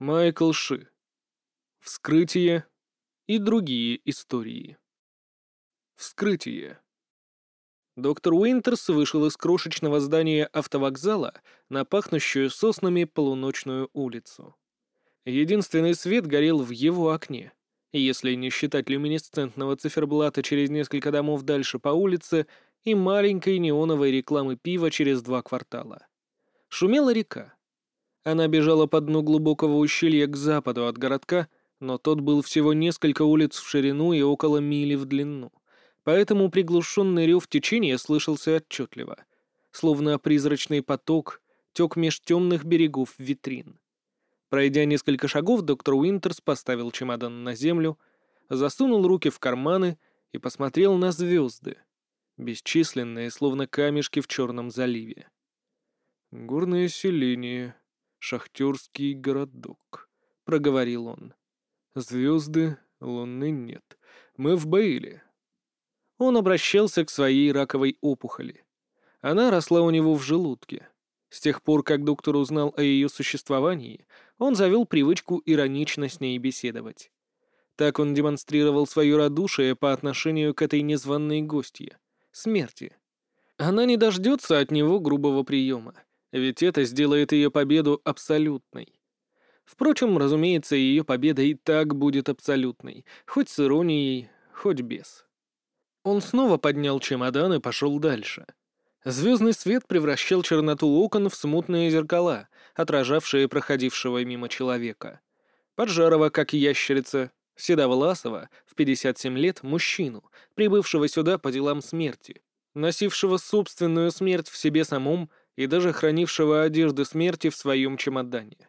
Майкл Ши. Вскрытие и другие истории. Вскрытие. Доктор Уинтерс вышел из крошечного здания автовокзала на пахнущую соснами полуночную улицу. Единственный свет горел в его окне, если не считать люминесцентного циферблата через несколько домов дальше по улице и маленькой неоновой рекламы пива через два квартала. Шумела река. Она бежала по дну глубокого ущелья к западу от городка, но тот был всего несколько улиц в ширину и около мили в длину. Поэтому приглушенный рев течения слышался отчетливо, словно призрачный поток тек меж темных берегов витрин. Пройдя несколько шагов, доктор Уинтерс поставил чемодан на землю, засунул руки в карманы и посмотрел на звезды, бесчисленные, словно камешки в черном заливе. Горное селение, шахтерский городок», — проговорил он. «Звезды, луны нет. Мы в Бейле». Он обращался к своей раковой опухоли. Она росла у него в желудке. С тех пор, как доктор узнал о ее существовании, он завел привычку иронично с ней беседовать. Так он демонстрировал свое радушие по отношению к этой незваной гостье — смерти. Она не дождется от него грубого приема ведь это сделает ее победу абсолютной. Впрочем, разумеется, ее победа и так будет абсолютной, хоть с иронией, хоть без. Он снова поднял чемодан и пошел дальше. Звездный свет превращал черноту окон в смутные зеркала, отражавшие проходившего мимо человека. Поджарова, как ящерица, Седовласова, в 57 лет, мужчину, прибывшего сюда по делам смерти, носившего собственную смерть в себе самом и даже хранившего одежды смерти в своем чемодане.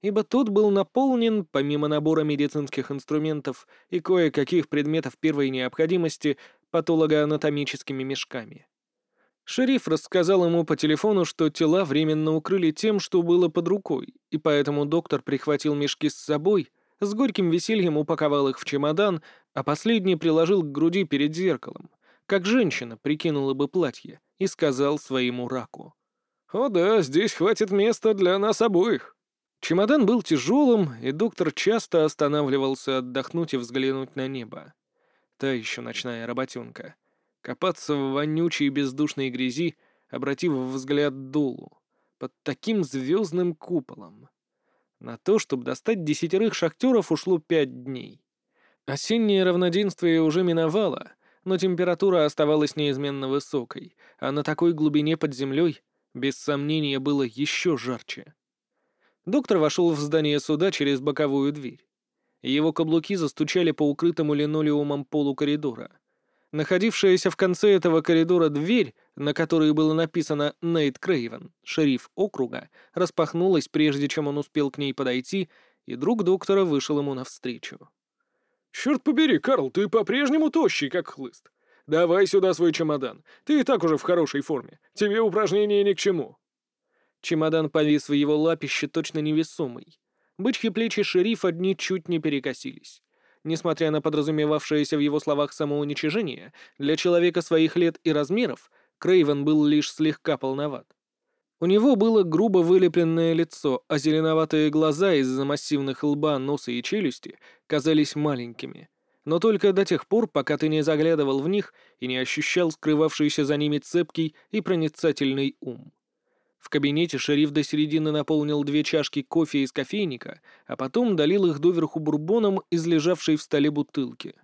Ибо тот был наполнен, помимо набора медицинских инструментов и кое-каких предметов первой необходимости, патологоанатомическими мешками. Шериф рассказал ему по телефону, что тела временно укрыли тем, что было под рукой, и поэтому доктор прихватил мешки с собой, с горьким весельем упаковал их в чемодан, а последний приложил к груди перед зеркалом, как женщина прикинула бы платье, и сказал своему раку. «О да, здесь хватит места для нас обоих». Чемодан был тяжелым, и доктор часто останавливался отдохнуть и взглянуть на небо. Та еще ночная работенка. Копаться в вонючей бездушной грязи, обратив взгляд долу, под таким звездным куполом. На то, чтобы достать десятерых шахтеров, ушло пять дней. Осеннее равноденствие уже миновало, но температура оставалась неизменно высокой, а на такой глубине под землей без сомнения, было еще жарче. Доктор вошел в здание суда через боковую дверь. Его каблуки застучали по укрытому линолеумом полу коридора. Находившаяся в конце этого коридора дверь, на которой было написано «Нейт Крейвен», шериф округа, распахнулась, прежде чем он успел к ней подойти, и друг доктора вышел ему навстречу. «Черт побери, Карл, ты по-прежнему тощий, как хлыст. «Давай сюда свой чемодан. Ты и так уже в хорошей форме. Тебе упражнения ни к чему». Чемодан повис в его лапище точно невесомый. Бычьи плечи шерифа ничуть не перекосились. Несмотря на подразумевавшееся в его словах самоуничижение, для человека своих лет и размеров Крейвен был лишь слегка полноват. У него было грубо вылепленное лицо, а зеленоватые глаза из-за массивных лба, носа и челюсти казались маленькими — но только до тех пор, пока ты не заглядывал в них и не ощущал скрывавшийся за ними цепкий и проницательный ум. В кабинете шериф до середины наполнил две чашки кофе из кофейника, а потом долил их доверху бурбоном из лежавшей в столе бутылки.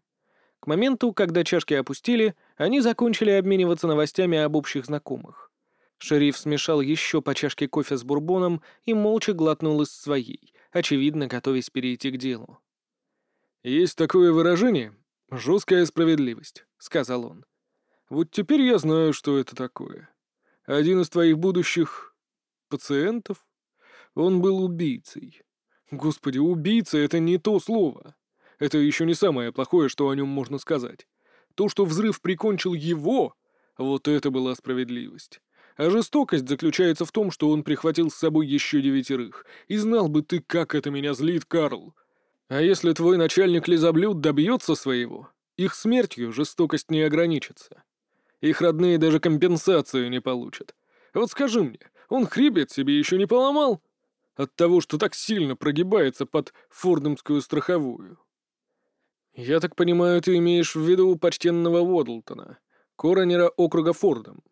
К моменту, когда чашки опустили, они закончили обмениваться новостями об общих знакомых. Шериф смешал еще по чашке кофе с бурбоном и молча глотнул из своей, очевидно, готовясь перейти к делу. «Есть такое выражение — жесткая справедливость», — сказал он. «Вот теперь я знаю, что это такое. Один из твоих будущих... пациентов? Он был убийцей. Господи, убийца — это не то слово. Это еще не самое плохое, что о нем можно сказать. То, что взрыв прикончил его, вот это была справедливость. А жестокость заключается в том, что он прихватил с собой еще девятерых. И знал бы ты, как это меня злит, Карл. А если твой начальник лизоблюд добьется своего, их смертью жестокость не ограничится. Их родные даже компенсацию не получат. Вот скажи мне, он хребет себе еще не поломал? От того, что так сильно прогибается под фордомскую страховую. Я так понимаю, ты имеешь в виду почтенного Уодлтона, коронера округа Фордом.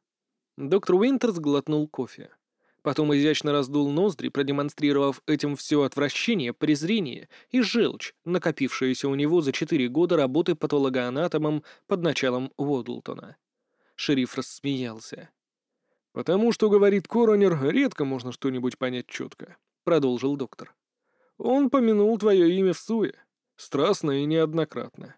Доктор Уинтерс глотнул кофе. Потом изящно раздул ноздри, продемонстрировав этим все отвращение, презрение и желчь, накопившуюся у него за четыре года работы патологоанатомом под началом Уодлтона. Шериф рассмеялся. «Потому что, — говорит коронер, — редко можно что-нибудь понять четко», — продолжил доктор. «Он помянул твое имя в суе, страстно и неоднократно.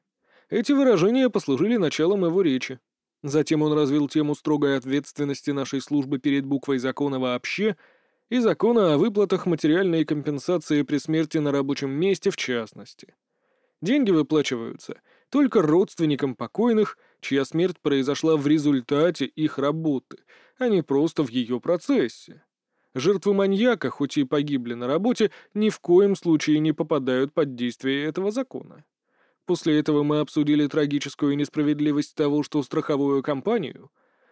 Эти выражения послужили началом его речи. Затем он развил тему строгой ответственности нашей службы перед буквой закона вообще и закона о выплатах материальной компенсации при смерти на рабочем месте в частности. Деньги выплачиваются только родственникам покойных, чья смерть произошла в результате их работы, а не просто в ее процессе. Жертвы маньяка, хоть и погибли на работе, ни в коем случае не попадают под действие этого закона. После этого мы обсудили трагическую несправедливость того, что страховую компанию,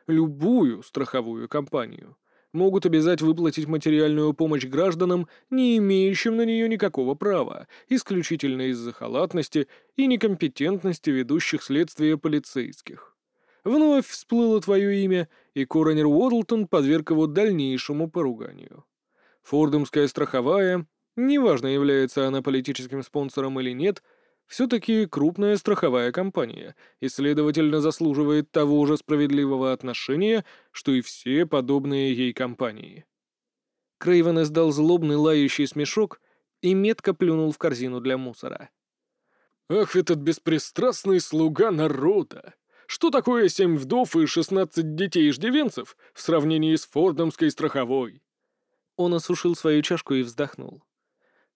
любую страховую компанию, могут обязать выплатить материальную помощь гражданам, не имеющим на нее никакого права, исключительно из-за халатности и некомпетентности ведущих следствия полицейских. Вновь всплыло твое имя, и коронер Уодлтон подверг его дальнейшему поруганию. Фордомская страховая, неважно, является она политическим спонсором или нет — все-таки крупная страховая компания и, следовательно, заслуживает того же справедливого отношения, что и все подобные ей компании. Крейвен издал злобный лающий смешок и метко плюнул в корзину для мусора. «Ах, этот беспристрастный слуга народа! Что такое семь вдов и шестнадцать детей-иждивенцев в сравнении с фордомской страховой?» Он осушил свою чашку и вздохнул.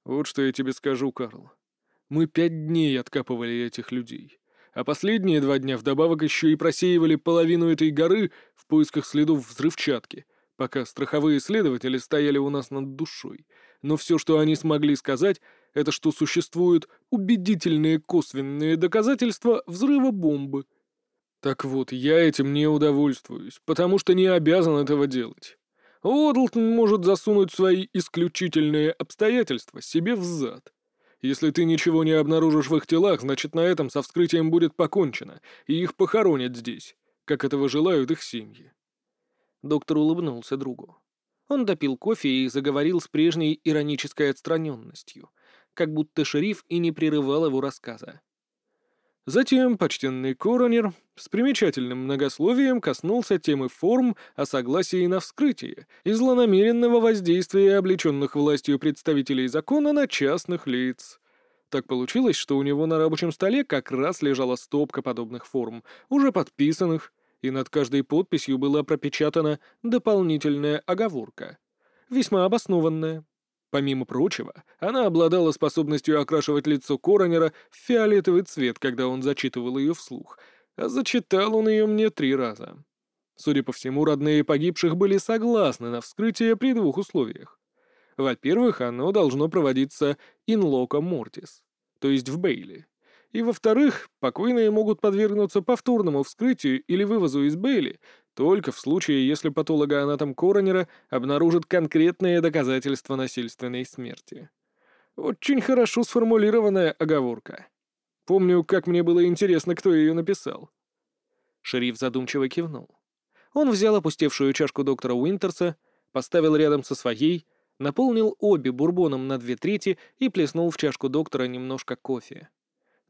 «Вот что я тебе скажу, Карл. Мы пять дней откапывали этих людей. А последние два дня вдобавок еще и просеивали половину этой горы в поисках следов взрывчатки, пока страховые следователи стояли у нас над душой. Но все, что они смогли сказать, это что существуют убедительные косвенные доказательства взрыва бомбы. Так вот, я этим не удовольствуюсь, потому что не обязан этого делать. Уодлтон может засунуть свои исключительные обстоятельства себе в зад. Если ты ничего не обнаружишь в их телах, значит, на этом со вскрытием будет покончено, и их похоронят здесь, как этого желают их семьи». Доктор улыбнулся другу. Он допил кофе и заговорил с прежней иронической отстраненностью, как будто шериф и не прерывал его рассказа. Затем почтенный коронер с примечательным многословием коснулся темы форм о согласии на вскрытие и злонамеренного воздействия облеченных властью представителей закона на частных лиц. Так получилось, что у него на рабочем столе как раз лежала стопка подобных форм, уже подписанных, и над каждой подписью была пропечатана дополнительная оговорка. Весьма обоснованная. Помимо прочего, она обладала способностью окрашивать лицо коронера в фиолетовый цвет, когда он зачитывал ее вслух, а зачитал он ее мне три раза. Судя по всему, родные погибших были согласны на вскрытие при двух условиях. Во-первых, оно должно проводиться in loco mortis, то есть в Бейли. И во-вторых, покойные могут подвергнуться повторному вскрытию или вывозу из Бейли только в случае, если патологоанатом Коронера обнаружит конкретные доказательства насильственной смерти. Очень хорошо сформулированная оговорка. Помню, как мне было интересно, кто ее написал. Шериф задумчиво кивнул. Он взял опустевшую чашку доктора Уинтерса, поставил рядом со своей, наполнил обе бурбоном на две трети и плеснул в чашку доктора немножко кофе.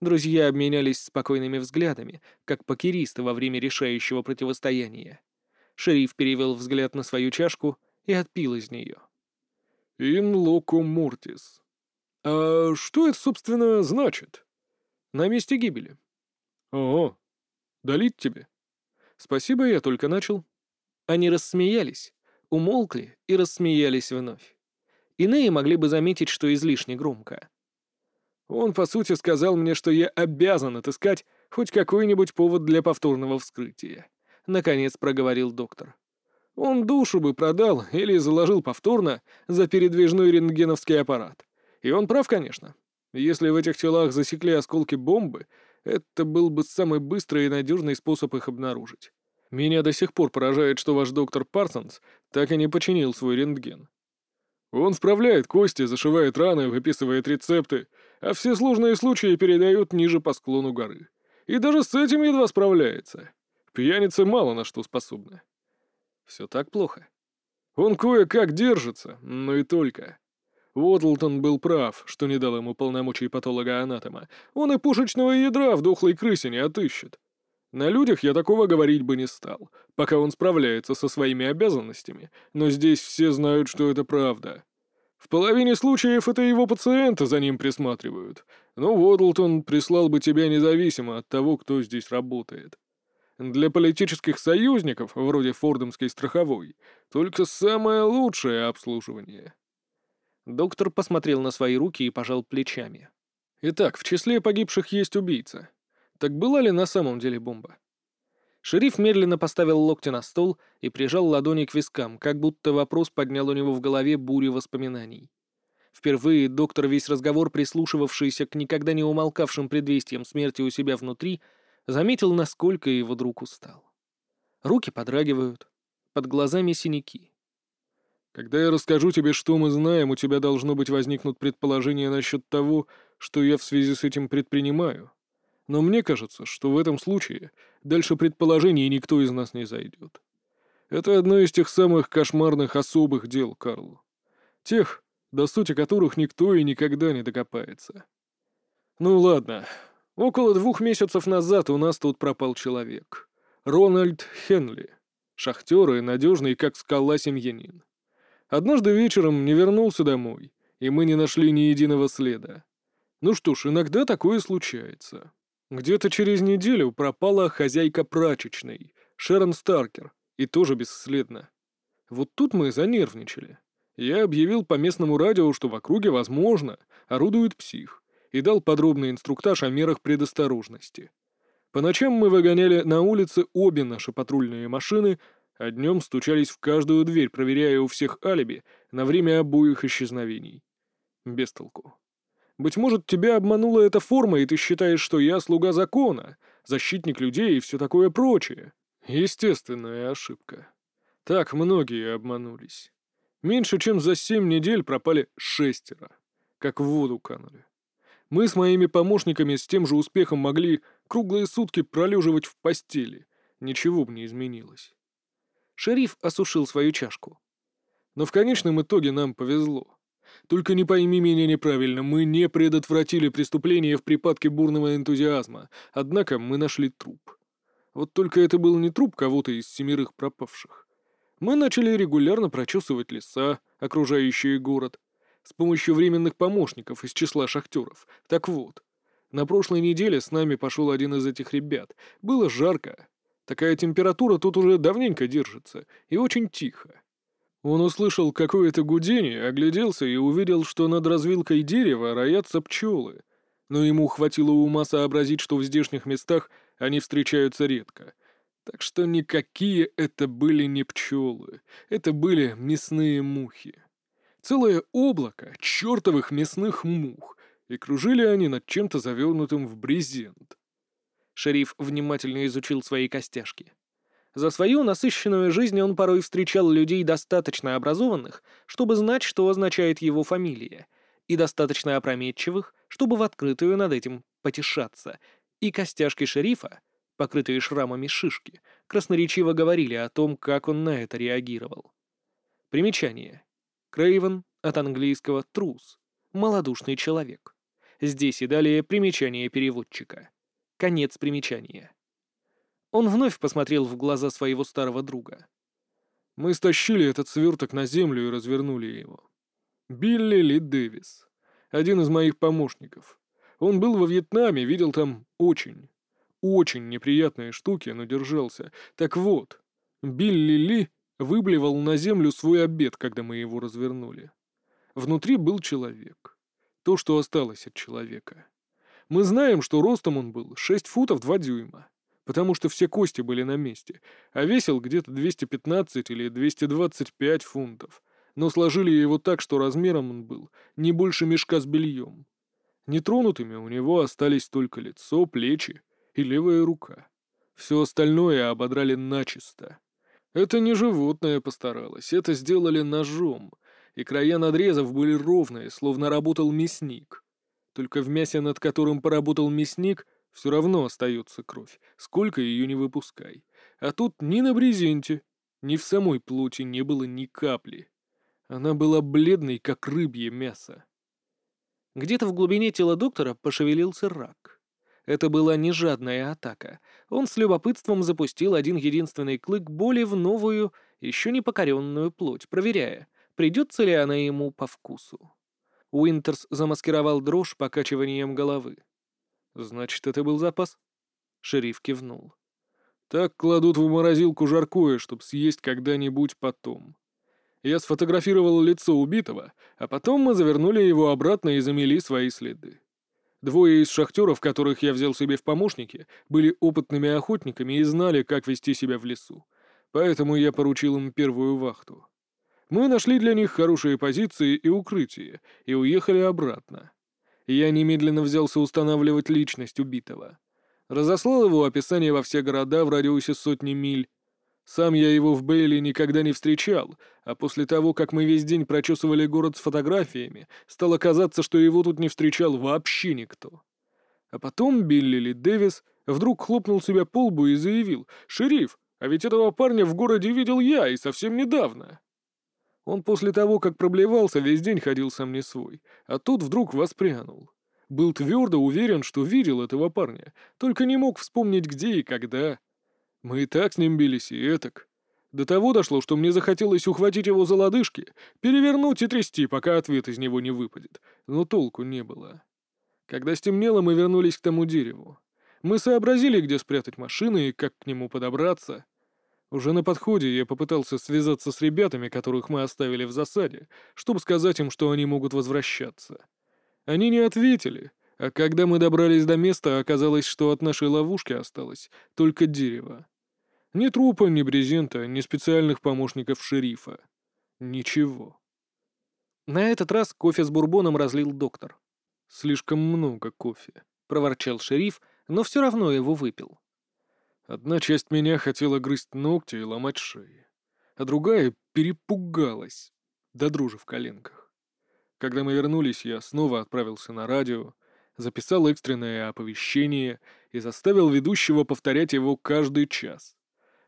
Друзья обменялись спокойными взглядами, как покеристы во время решающего противостояния. Шериф перевел взгляд на свою чашку и отпил из нее. «Ин локо мортис. А что это, собственно, значит?» «На месте гибели». «О, долить тебе?» «Спасибо, я только начал». Они рассмеялись, умолкли и рассмеялись вновь. Иные могли бы заметить, что излишне громко. Он, по сути, сказал мне, что я обязан отыскать хоть какой-нибудь повод для повторного вскрытия. Наконец проговорил доктор. Он душу бы продал или заложил повторно за передвижной рентгеновский аппарат. И он прав, конечно. Если в этих телах засекли осколки бомбы, это был бы самый быстрый и надежный способ их обнаружить. Меня до сих пор поражает, что ваш доктор Парсонс так и не починил свой рентген. Он вправляет кости, зашивает раны, выписывает рецепты, а все сложные случаи передает ниже по склону горы. И даже с этим едва справляется. Пьяницы мало на что способны. Все так плохо. Он кое-как держится, но и только. Уотлтон был прав, что не дал ему полномочий патолога-анатома. Он и пушечного ядра в дохлой крысе не отыщет. На людях я такого говорить бы не стал, пока он справляется со своими обязанностями, но здесь все знают, что это правда. В половине случаев это его пациенты за ним присматривают, но Уодлтон прислал бы тебя независимо от того, кто здесь работает. Для политических союзников, вроде Фордомской страховой, только самое лучшее обслуживание. Доктор посмотрел на свои руки и пожал плечами. Итак, в числе погибших есть убийца. Так была ли на самом деле бомба? Шериф медленно поставил локти на стол и прижал ладони к вискам, как будто вопрос поднял у него в голове бурю воспоминаний. Впервые доктор, весь разговор прислушивавшийся к никогда не умолкавшим предвестиям смерти у себя внутри, заметил, насколько его друг устал. Руки подрагивают, под глазами синяки. «Когда я расскажу тебе, что мы знаем, у тебя должно быть возникнут предположение насчет того, что я в связи с этим предпринимаю», но мне кажется, что в этом случае дальше предположений никто из нас не зайдет. Это одно из тех самых кошмарных особых дел, Карл. Тех, до сути которых никто и никогда не докопается. Ну ладно. Около двух месяцев назад у нас тут пропал человек. Рональд Хенли. Шахтер и надежный, как скала, семьянин. Однажды вечером не вернулся домой, и мы не нашли ни единого следа. Ну что ж, иногда такое случается. Где-то через неделю пропала хозяйка прачечной, Шерон Старкер, и тоже бесследно. Вот тут мы занервничали. Я объявил по местному радио, что в округе, возможно, орудует псих, и дал подробный инструктаж о мерах предосторожности. По ночам мы выгоняли на улице обе наши патрульные машины, а днем стучались в каждую дверь, проверяя у всех алиби на время обоих исчезновений. Без толку. Быть может, тебя обманула эта форма, и ты считаешь, что я слуга закона, защитник людей и все такое прочее. Естественная ошибка. Так многие обманулись. Меньше чем за семь недель пропали шестеро. Как в воду канули. Мы с моими помощниками с тем же успехом могли круглые сутки пролеживать в постели. Ничего бы не изменилось. Шериф осушил свою чашку. Но в конечном итоге нам повезло. Только не пойми меня неправильно, мы не предотвратили преступление в припадке бурного энтузиазма, однако мы нашли труп. Вот только это был не труп кого-то из семерых пропавших. Мы начали регулярно прочесывать леса, окружающие город, с помощью временных помощников из числа шахтеров. Так вот, на прошлой неделе с нами пошел один из этих ребят. Было жарко. Такая температура тут уже давненько держится, и очень тихо. Он услышал какое-то гудение, огляделся и увидел, что над развилкой дерева роятся пчелы. Но ему хватило ума сообразить, что в здешних местах они встречаются редко. Так что никакие это были не пчелы, это были мясные мухи. Целое облако чертовых мясных мух, и кружили они над чем-то завернутым в брезент. Шериф внимательно изучил свои костяшки. За свою насыщенную жизнь он порой встречал людей достаточно образованных, чтобы знать, что означает его фамилия, и достаточно опрометчивых, чтобы в открытую над этим потешаться. И костяшки шерифа, покрытые шрамами шишки, красноречиво говорили о том, как он на это реагировал. Примечание. Крейвен от английского «трус», «малодушный человек». Здесь и далее примечание переводчика. Конец примечания. Он вновь посмотрел в глаза своего старого друга. «Мы стащили этот сверток на землю и развернули его. Билли Ли Дэвис, один из моих помощников. Он был во Вьетнаме, видел там очень, очень неприятные штуки, но держался. Так вот, Билли Ли выблевал на землю свой обед, когда мы его развернули. Внутри был человек. То, что осталось от человека. Мы знаем, что ростом он был 6 футов 2 дюйма потому что все кости были на месте, а весил где-то 215 или 225 фунтов. Но сложили его так, что размером он был не больше мешка с бельем. Нетронутыми у него остались только лицо, плечи и левая рука. Все остальное ободрали начисто. Это не животное постаралось, это сделали ножом. и края надрезов были ровные, словно работал мясник. Только в мясе, над которым поработал мясник, все равно остается кровь, сколько ее не выпускай. А тут ни на брезенте, ни в самой плоти не было ни капли. Она была бледной, как рыбье мясо. Где-то в глубине тела доктора пошевелился рак. Это была не жадная атака. Он с любопытством запустил один единственный клык боли в новую, еще не покоренную плоть, проверяя, придется ли она ему по вкусу. Уинтерс замаскировал дрожь покачиванием головы. «Значит, это был запас?» Шериф кивнул. «Так кладут в морозилку жаркое, чтобы съесть когда-нибудь потом. Я сфотографировал лицо убитого, а потом мы завернули его обратно и замели свои следы. Двое из шахтеров, которых я взял себе в помощники, были опытными охотниками и знали, как вести себя в лесу. Поэтому я поручил им первую вахту. Мы нашли для них хорошие позиции и укрытие, и уехали обратно. Я немедленно взялся устанавливать личность убитого. Разослал его описание во все города в радиусе сотни миль, сам я его в Бейли никогда не встречал, а после того, как мы весь день прочесывали город с фотографиями, стало казаться, что его тут не встречал вообще никто. А потом Билли Ли Дэвис вдруг хлопнул себя по лбу и заявил, «Шериф, а ведь этого парня в городе видел я и совсем недавно». Он после того, как проблевался, весь день ходил сам не свой, а тут вдруг воспрянул. Был твердо уверен, что видел этого парня, только не мог вспомнить где и когда. Мы и так с ним бились, и этак. До того дошло, что мне захотелось ухватить его за лодыжки, перевернуть и трясти, пока ответ из него не выпадет. Но толку не было. Когда стемнело, мы вернулись к тому дереву. Мы сообразили, где спрятать машины и как к нему подобраться. Уже на подходе я попытался связаться с ребятами, которых мы оставили в засаде, чтобы сказать им, что они могут возвращаться. Они не ответили, а когда мы добрались до места, оказалось, что от нашей ловушки осталось только дерево. Ни трупа, ни брезента, ни специальных помощников шерифа. Ничего. На этот раз кофе с бурбоном разлил доктор. «Слишком много кофе», — проворчал шериф, но все равно его выпил. Одна часть меня хотела грызть ногти и ломать шеи, а другая перепугалась, до дрожи в коленках. Когда мы вернулись, я снова отправился на радио, записал экстренное оповещение и заставил ведущего повторять его каждый час.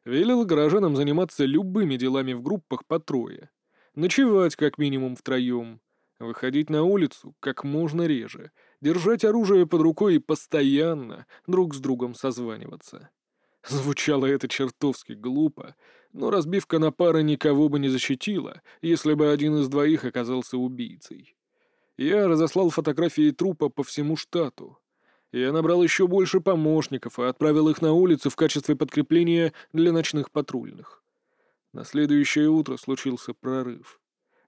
Велел горожанам заниматься любыми делами в группах по трое. Ночевать как минимум втроем. Выходить на улицу как можно реже. Держать оружие под рукой и постоянно друг с другом созваниваться. Звучало это чертовски глупо, но разбивка на пары никого бы не защитила, если бы один из двоих оказался убийцей. Я разослал фотографии трупа по всему штату. Я набрал еще больше помощников и отправил их на улицу в качестве подкрепления для ночных патрульных. На следующее утро случился прорыв.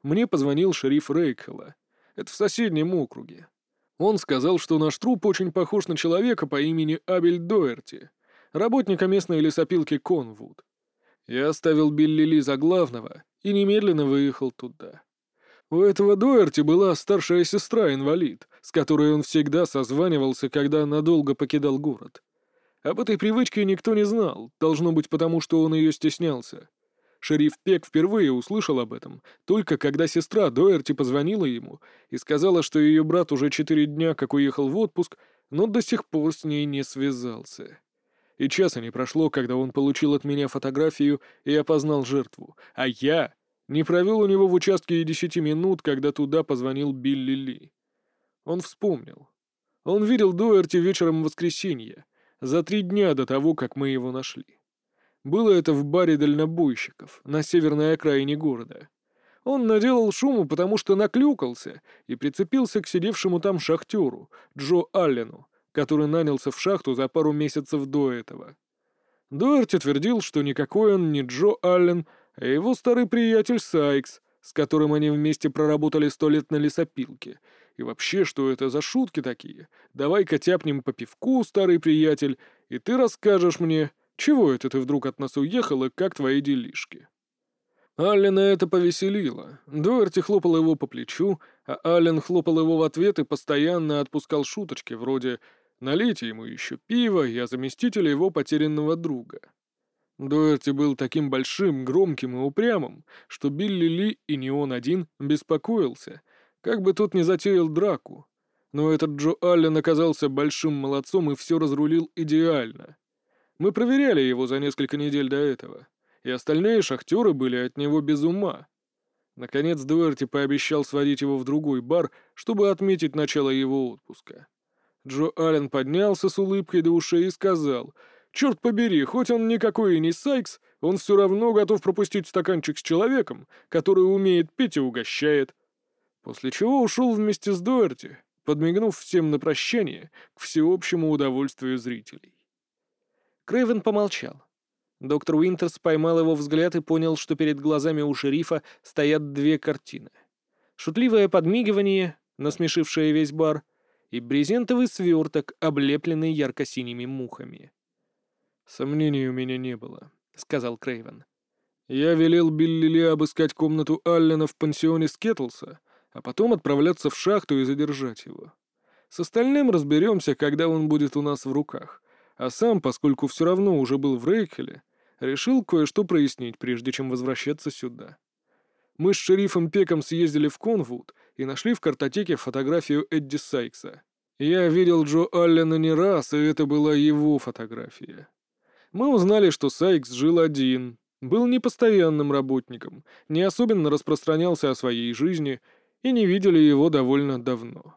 Мне позвонил шериф Рейкхелла. Это в соседнем округе. Он сказал, что наш труп очень похож на человека по имени Абель Доерти, работника местной лесопилки Конвуд. Я оставил Билли Ли за главного и немедленно выехал туда. У этого Дуэрти была старшая сестра-инвалид, с которой он всегда созванивался, когда надолго покидал город. Об этой привычке никто не знал, должно быть потому, что он ее стеснялся. Шериф Пек впервые услышал об этом, только когда сестра Дуэрти позвонила ему и сказала, что ее брат уже четыре дня как уехал в отпуск, но до сих пор с ней не связался. И часа не прошло, когда он получил от меня фотографию и опознал жертву, а я не провел у него в участке и десяти минут, когда туда позвонил Билли Ли. Он вспомнил. Он видел Дуэрти вечером в воскресенье, за три дня до того, как мы его нашли. Было это в баре дальнобойщиков, на северной окраине города. Он наделал шуму, потому что наклюкался и прицепился к сидевшему там шахтеру, Джо Аллену, который нанялся в шахту за пару месяцев до этого. Дуэрти твердил, что никакой он не Джо Аллен, а его старый приятель Сайкс, с которым они вместе проработали сто лет на лесопилке. И вообще, что это за шутки такие? Давай-ка тяпнем по пивку, старый приятель, и ты расскажешь мне, чего это ты вдруг от нас уехал и как твои делишки. Аллена это повеселило. Дуэрти хлопал его по плечу, а Аллен хлопал его в ответ и постоянно отпускал шуточки, вроде «налейте ему еще пиво, я заместитель его потерянного друга». Дуэрти был таким большим, громким и упрямым, что Билли Ли и не он один беспокоился, как бы тот не затеял драку. Но этот Джо Аллен оказался большим молодцом и все разрулил идеально. Мы проверяли его за несколько недель до этого, и остальные шахтеры были от него без ума. Наконец Дуэрти пообещал сводить его в другой бар, чтобы отметить начало его отпуска. Джо Аллен поднялся с улыбкой до ушей и сказал, «Черт побери, хоть он никакой и не Сайкс, он все равно готов пропустить стаканчик с человеком, который умеет пить и угощает». После чего ушел вместе с Дуэрти, подмигнув всем на прощание к всеобщему удовольствию зрителей. Крэйвен помолчал. Доктор Уинтерс поймал его взгляд и понял, что перед глазами у шерифа стоят две картины. Шутливое подмигивание, насмешившее весь бар, и брезентовый сверток, облепленный ярко-синими мухами. «Сомнений у меня не было», — сказал Крейвен. «Я велел Билли Ли обыскать комнату Аллена в пансионе Скетлса, а потом отправляться в шахту и задержать его. С остальным разберемся, когда он будет у нас в руках. А сам, поскольку все равно уже был в Рейкхеле, решил кое-что прояснить, прежде чем возвращаться сюда. Мы с шерифом Пеком съездили в Конвуд и нашли в картотеке фотографию Эдди Сайкса. Я видел Джо Аллена не раз, и это была его фотография. Мы узнали, что Сайкс жил один, был непостоянным работником, не особенно распространялся о своей жизни и не видели его довольно давно.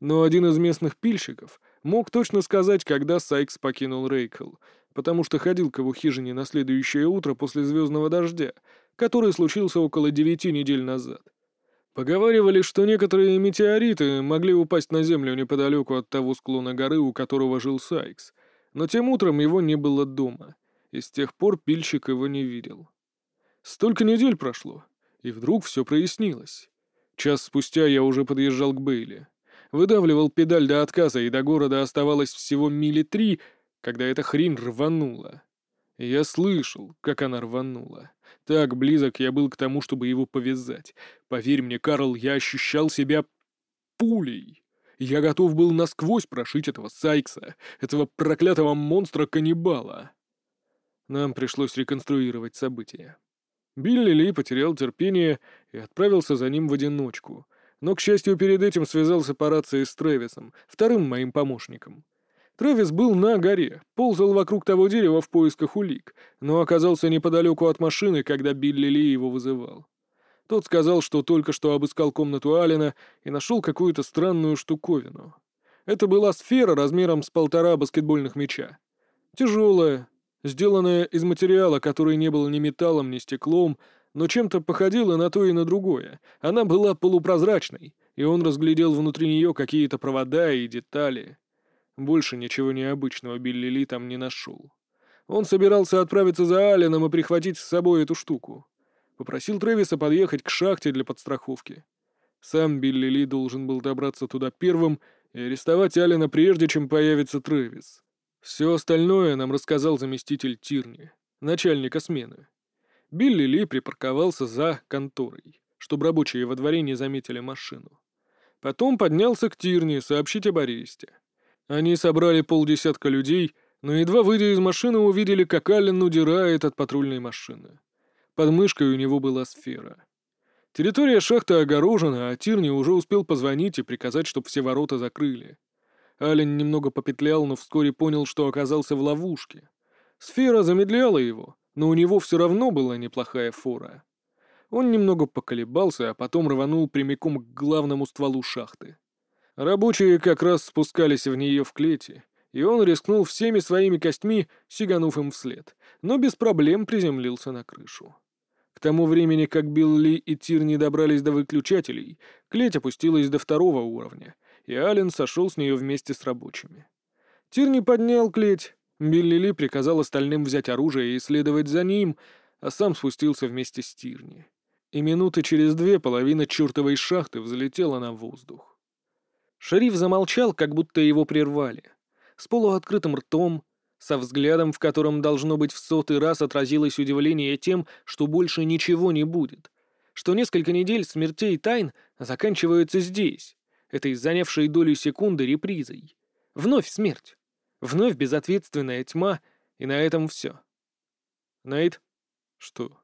Но один из местных пильщиков мог точно сказать, когда Сайкс покинул Рейкл, потому что ходил к его хижине на следующее утро после звездного дождя, который случился около девяти недель назад. Поговаривали, что некоторые метеориты могли упасть на Землю неподалеку от того склона горы, у которого жил Сайкс, но тем утром его не было дома, и с тех пор пильщик его не видел. Столько недель прошло, и вдруг все прояснилось. Час спустя я уже подъезжал к Бейли. Выдавливал педаль до отказа, и до города оставалось всего мили три, когда эта хрень рванула. Я слышал, как она рванула. Так близок я был к тому, чтобы его повязать. Поверь мне, Карл, я ощущал себя пулей. Я готов был насквозь прошить этого Сайкса, этого проклятого монстра-каннибала. Нам пришлось реконструировать события. Билли Ли потерял терпение и отправился за ним в одиночку. Но, к счастью, перед этим связался по рации с Трэвисом, вторым моим помощником. Трэвис был на горе, ползал вокруг того дерева в поисках улик, но оказался неподалеку от машины, когда Билли Ли его вызывал. Тот сказал, что только что обыскал комнату Алина и нашел какую-то странную штуковину. Это была сфера размером с полтора баскетбольных мяча. Тяжелая, сделанная из материала, который не был ни металлом, ни стеклом, но чем-то походила на то и на другое. Она была полупрозрачной, и он разглядел внутри нее какие-то провода и детали. Больше ничего необычного Билли Ли там не нашел. Он собирался отправиться за Алленом и прихватить с собой эту штуку. Попросил Трэвиса подъехать к шахте для подстраховки. Сам Билли Ли должен был добраться туда первым и арестовать Алина прежде, чем появится Трэвис. Все остальное нам рассказал заместитель Тирни, начальника смены. Билли Ли припарковался за конторой, чтобы рабочие во дворе не заметили машину. Потом поднялся к Тирни сообщить об аресте. Они собрали полдесятка людей, но едва выйдя из машины, увидели, как Аллен удирает от патрульной машины. Под мышкой у него была сфера. Территория шахты огорожена, а Тирни уже успел позвонить и приказать, чтобы все ворота закрыли. Аллен немного попетлял, но вскоре понял, что оказался в ловушке. Сфера замедляла его, но у него все равно была неплохая фора. Он немного поколебался, а потом рванул прямиком к главному стволу шахты. Рабочие как раз спускались в нее в клете, и он рискнул всеми своими костьми, сиганув им вслед, но без проблем приземлился на крышу. К тому времени, как Билли и Тирни добрались до выключателей, клеть опустилась до второго уровня, и Ален сошел с нее вместе с рабочими. Тирни поднял клеть, Билли Ли приказал остальным взять оружие и следовать за ним, а сам спустился вместе с Тирни. И минуты через две половина чертовой шахты взлетела на воздух. Шериф замолчал, как будто его прервали. С полуоткрытым ртом, со взглядом, в котором должно быть в сотый раз отразилось удивление тем, что больше ничего не будет. Что несколько недель смертей тайн заканчиваются здесь, этой занявшей долю секунды репризой. Вновь смерть. Вновь безответственная тьма, и на этом все. Нейт? Что?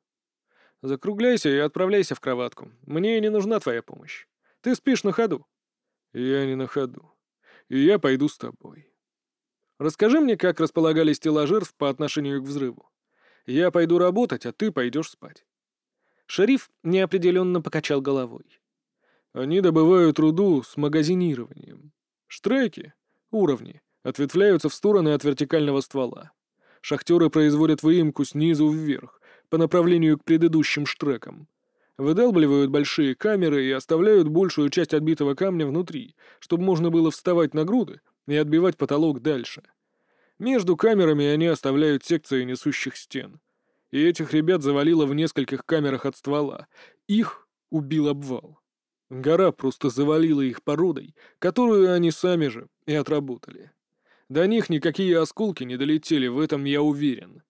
Закругляйся и отправляйся в кроватку. Мне не нужна твоя помощь. Ты спишь на ходу. Я не на ходу. И я пойду с тобой. Расскажи мне, как располагались тела жертв по отношению к взрыву. Я пойду работать, а ты пойдешь спать. Шериф неопределенно покачал головой. Они добывают руду с магазинированием. Штреки, уровни, ответвляются в стороны от вертикального ствола. Шахтеры производят выемку снизу вверх, по направлению к предыдущим штрекам. Выдалбливают большие камеры и оставляют большую часть отбитого камня внутри, чтобы можно было вставать на груды и отбивать потолок дальше. Между камерами они оставляют секции несущих стен. И этих ребят завалило в нескольких камерах от ствола. Их убил обвал. Гора просто завалила их породой, которую они сами же и отработали. До них никакие осколки не долетели, в этом я уверен.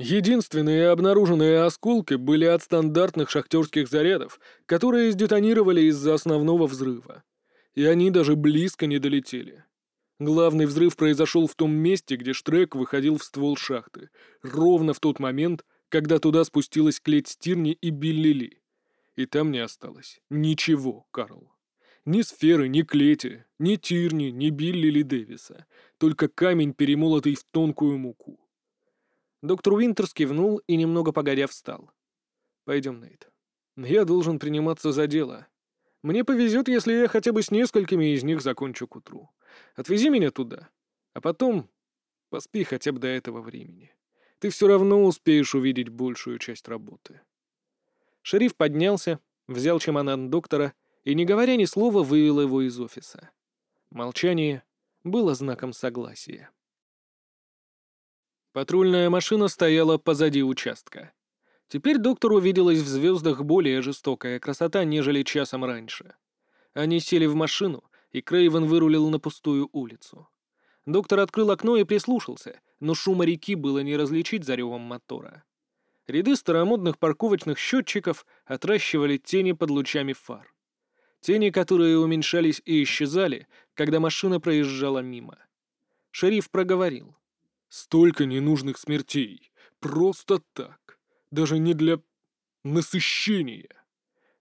Единственные обнаруженные осколки были от стандартных шахтерских зарядов, которые сдетонировали из-за основного взрыва. И они даже близко не долетели. Главный взрыв произошел в том месте, где Штрек выходил в ствол шахты, ровно в тот момент, когда туда спустилась клеть Стирни и Билли Ли. И там не осталось ничего, Карл. Ни сферы, ни клети, ни Тирни, ни Билли Ли Дэвиса. Только камень, перемолотый в тонкую муку. Доктор Уинтерс кивнул и немного погодя встал. «Пойдем, Нейт. Я должен приниматься за дело. Мне повезет, если я хотя бы с несколькими из них закончу к утру. Отвези меня туда, а потом поспи хотя бы до этого времени. Ты все равно успеешь увидеть большую часть работы». Шериф поднялся, взял чемодан доктора и, не говоря ни слова, вывел его из офиса. Молчание было знаком согласия. Патрульная машина стояла позади участка. Теперь доктору виделась в звездах более жестокая красота, нежели часом раньше. Они сели в машину, и Крейвен вырулил на пустую улицу. Доктор открыл окно и прислушался, но шума реки было не различить за ревом мотора. Ряды старомодных парковочных счетчиков отращивали тени под лучами фар. Тени, которые уменьшались и исчезали, когда машина проезжала мимо. Шериф проговорил. Столько ненужных смертей. Просто так. Даже не для насыщения.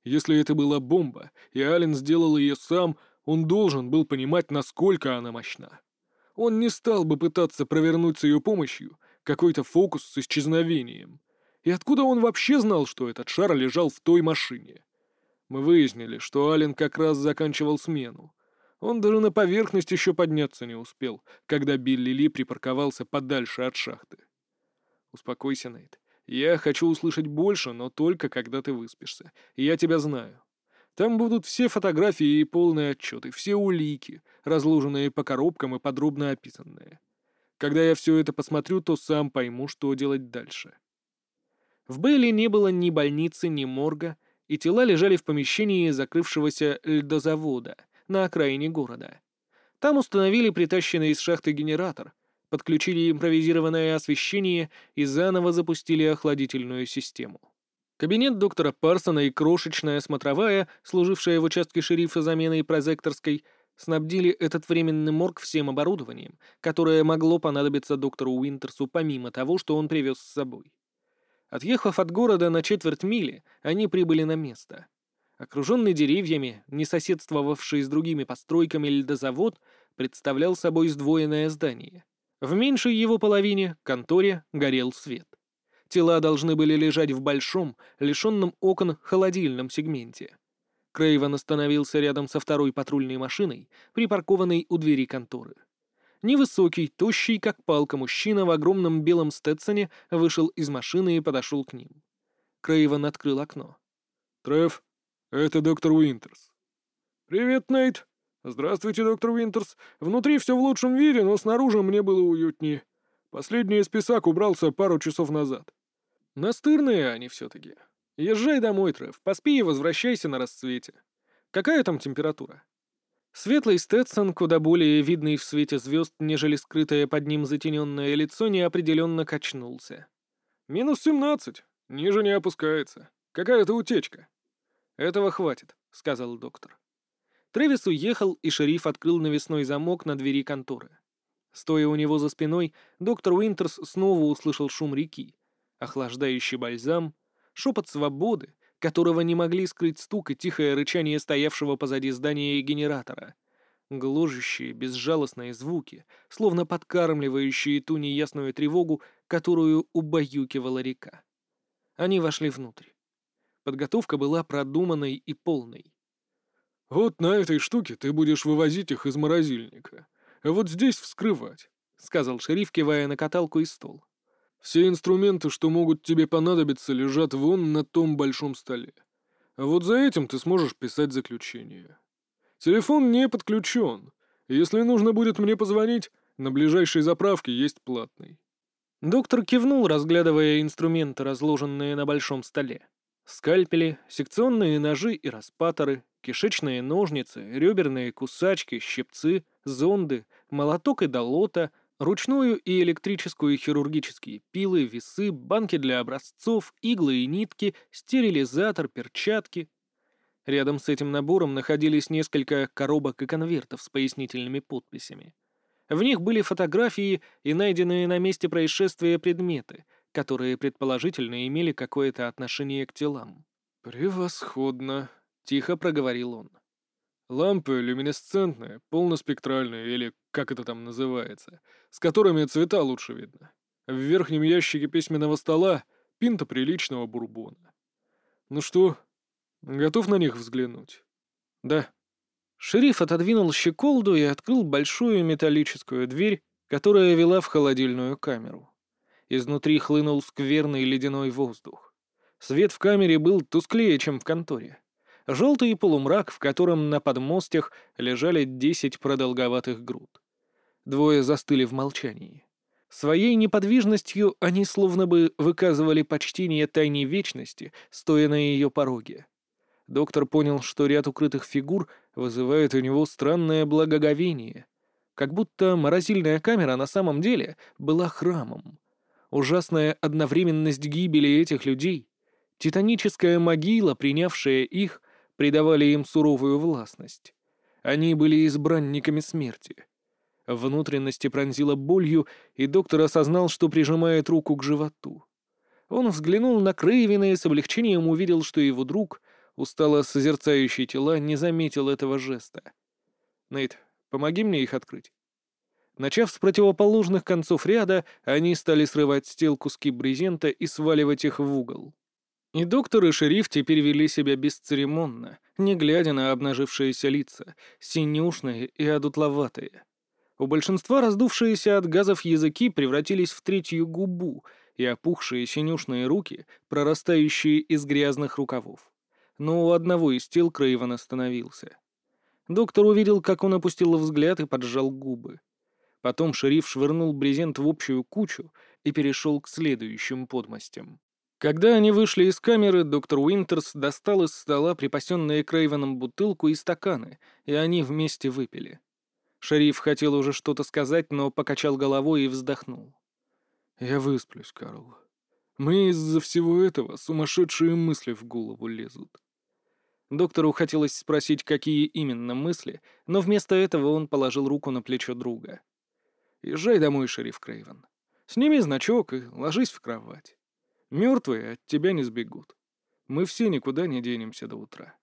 Если это была бомба, и Ален сделал ее сам, он должен был понимать, насколько она мощна. Он не стал бы пытаться провернуть с ее помощью какой-то фокус с исчезновением. И откуда он вообще знал, что этот шар лежал в той машине? Мы выяснили, что Ален как раз заканчивал смену. Он даже на поверхность еще подняться не успел, когда Билли Ли припарковался подальше от шахты. Успокойся, Нейт. Я хочу услышать больше, но только когда ты выспишься. я тебя знаю. Там будут все фотографии и полные отчеты, все улики, разложенные по коробкам и подробно описанные. Когда я все это посмотрю, то сам пойму, что делать дальше. В Бейли не было ни больницы, ни морга, и тела лежали в помещении закрывшегося льдозавода — на окраине города. Там установили притащенный из шахты генератор, подключили импровизированное освещение и заново запустили охладительную систему. Кабинет доктора Парсона и крошечная смотровая, служившая в участке шерифа заменой прозекторской, снабдили этот временный морг всем оборудованием, которое могло понадобиться доктору Уинтерсу помимо того, что он привез с собой. Отъехав от города на четверть мили, они прибыли на место. Окруженный деревьями, не соседствовавший с другими постройками льдозавод, представлял собой сдвоенное здание. В меньшей его половине, конторе, горел свет. Тела должны были лежать в большом, лишенном окон, холодильном сегменте. Крейвен остановился рядом со второй патрульной машиной, припаркованной у двери конторы. Невысокий, тощий, как палка мужчина в огромном белом стетсоне вышел из машины и подошел к ним. Крейвен открыл окно. «Треф, «Это доктор Уинтерс». «Привет, Нейт». «Здравствуйте, доктор Уинтерс. Внутри все в лучшем виде, но снаружи мне было уютнее. Последний список убрался пару часов назад». «Настырные они все-таки. Езжай домой, Треф, поспи и возвращайся на рассвете. Какая там температура?» Светлый Сtetсон, куда более видный в свете звезд, нежели скрытое под ним затененное лицо, неопределенно качнулся. «Минус семнадцать. Ниже не опускается. Какая-то утечка». «Этого хватит», — сказал доктор. Трэвис уехал, и шериф открыл навесной замок на двери конторы. Стоя у него за спиной, доктор Уинтерс снова услышал шум реки, охлаждающий бальзам, шепот свободы, которого не могли скрыть стук и тихое рычание стоявшего позади здания генератора. Гложущие, безжалостные звуки, словно подкармливающие ту неясную тревогу, которую убаюкивала река. Они вошли внутрь. Подготовка была продуманной и полной. «Вот на этой штуке ты будешь вывозить их из морозильника, а вот здесь вскрывать», — сказал шериф, кивая на каталку и стол. «Все инструменты, что могут тебе понадобиться, лежат вон на том большом столе. А вот за этим ты сможешь писать заключение. Телефон не подключен. Если нужно будет мне позвонить, на ближайшей заправке есть платный». Доктор кивнул, разглядывая инструменты, разложенные на большом столе. Скальпели, секционные ножи и распаторы, кишечные ножницы, реберные кусачки, щипцы, зонды, молоток и долота, ручную и электрическую хирургические пилы, весы, банки для образцов, иглы и нитки, стерилизатор, перчатки. Рядом с этим набором находились несколько коробок и конвертов с пояснительными подписями. В них были фотографии и найденные на месте происшествия предметы, которые предположительно имели какое-то отношение к телам. «Превосходно», — тихо проговорил он. «Лампы люминесцентные, полноспектральные, или как это там называется, с которыми цвета лучше видно. В верхнем ящике письменного стола пинта приличного бурбона. Ну что, готов на них взглянуть?» «Да», Шериф отодвинул щеколду и открыл большую металлическую дверь, которая вела в холодильную камеру. Изнутри хлынул скверный ледяной воздух. Свет в камере был тусклее, чем в конторе. Желтый полумрак, в котором на подмостях лежали десять продолговатых груд. Двое застыли в молчании. Своей неподвижностью они словно бы выказывали почтение тайне вечности, стоя на ее пороге. Доктор понял, что ряд укрытых фигур вызывает у него странное благоговение. Как будто морозильная камера на самом деле была храмом. Ужасная одновременность гибели этих людей, титаническая могила, принявшая их, придавали им суровую властность. Они были избранниками смерти. Внутренности пронзила болью, и доктор осознал, что прижимает руку к животу. Он взглянул на Крейвина и с облегчением увидел, что его друг устало созерцающий тела, не заметил этого жеста. «Нейт, помоги мне их открыть». Начав с противоположных концов ряда, они стали срывать с куски брезента и сваливать их в угол. И доктор, и шериф теперь вели себя бесцеремонно, не глядя на обнажившиеся лица, синюшные и одутловатые. У большинства раздувшиеся от газов языки превратились в третью губу и опухшие синюшные руки, прорастающие из грязных рукавов но у одного из тел Крейвен остановился. Доктор увидел, как он опустил взгляд и поджал губы. Потом шериф швырнул брезент в общую кучу и перешел к следующим подмостям. Когда они вышли из камеры, доктор Уинтерс достал из стола припасенные Крейвеном бутылку и стаканы, и они вместе выпили. Шериф хотел уже что-то сказать, но покачал головой и вздохнул. «Я высплюсь, Карл. Мне из-за всего этого сумасшедшие мысли в голову лезут. Доктору хотелось спросить, какие именно мысли, но вместо этого он положил руку на плечо друга. «Езжай домой, шериф Крейвен. Сними значок и ложись в кровать. Мертвые от тебя не сбегут. Мы все никуда не денемся до утра».